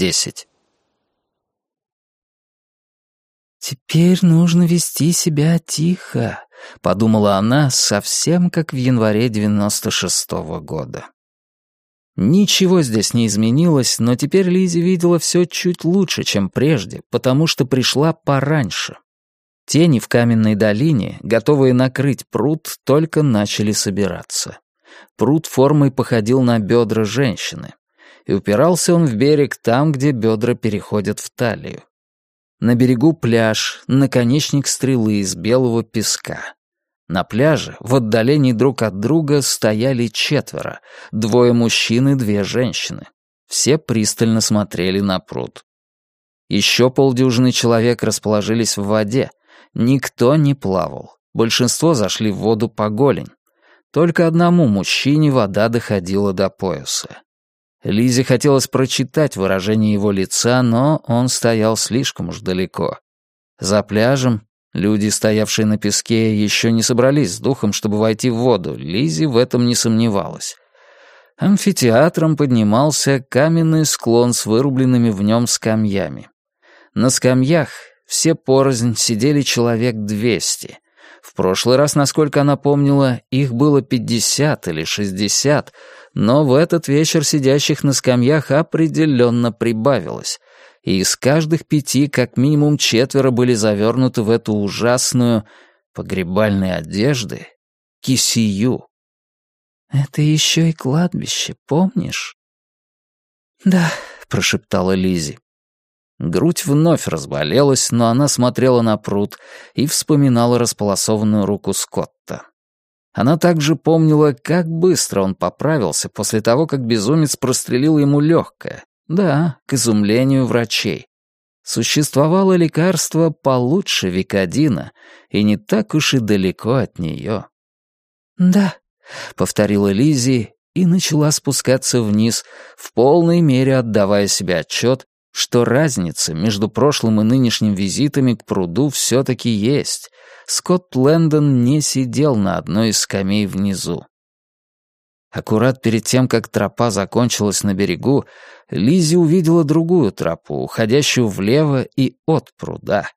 десять. «Теперь нужно вести себя тихо», — подумала она, совсем как в январе девяносто шестого года. Ничего здесь не изменилось, но теперь Лизи видела все чуть лучше, чем прежде, потому что пришла пораньше. Тени в каменной долине, готовые накрыть пруд, только начали собираться. Пруд формой походил на бедра женщины, и упирался он в берег там, где бедра переходят в талию. На берегу пляж, наконечник стрелы из белого песка. На пляже, в отдалении друг от друга, стояли четверо, двое мужчин и две женщины. Все пристально смотрели на пруд. Еще полдюжины человек расположились в воде. Никто не плавал. Большинство зашли в воду по голень. Только одному мужчине вода доходила до пояса. Лизе хотелось прочитать выражение его лица, но он стоял слишком уж далеко. За пляжем Люди, стоявшие на песке, еще не собрались с духом, чтобы войти в воду. Лизи в этом не сомневалась. Амфитеатром поднимался каменный склон с вырубленными в нем скамьями. На скамьях все порознь сидели человек двести. В прошлый раз, насколько она помнила, их было пятьдесят или шестьдесят, но в этот вечер сидящих на скамьях определенно прибавилось и из каждых пяти как минимум четверо были завернуты в эту ужасную погребальной одежды кисию. «Это еще и кладбище, помнишь?» «Да», — прошептала Лизи. Грудь вновь разболелась, но она смотрела на пруд и вспоминала располосованную руку Скотта. Она также помнила, как быстро он поправился после того, как безумец прострелил ему легкое, да, к изумлению врачей. Существовало лекарство получше Викодина, и не так уж и далеко от нее. «Да», — повторила Лизи и начала спускаться вниз, в полной мере отдавая себе отчет, что разница между прошлым и нынешним визитами к пруду все-таки есть. Скотт Лэндон не сидел на одной из скамей внизу. Аккурат перед тем, как тропа закончилась на берегу, Лизи увидела другую тропу, уходящую влево и от пруда.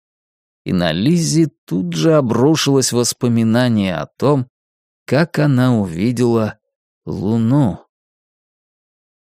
И на Лизи тут же обрушилось воспоминание о том, как она увидела луну.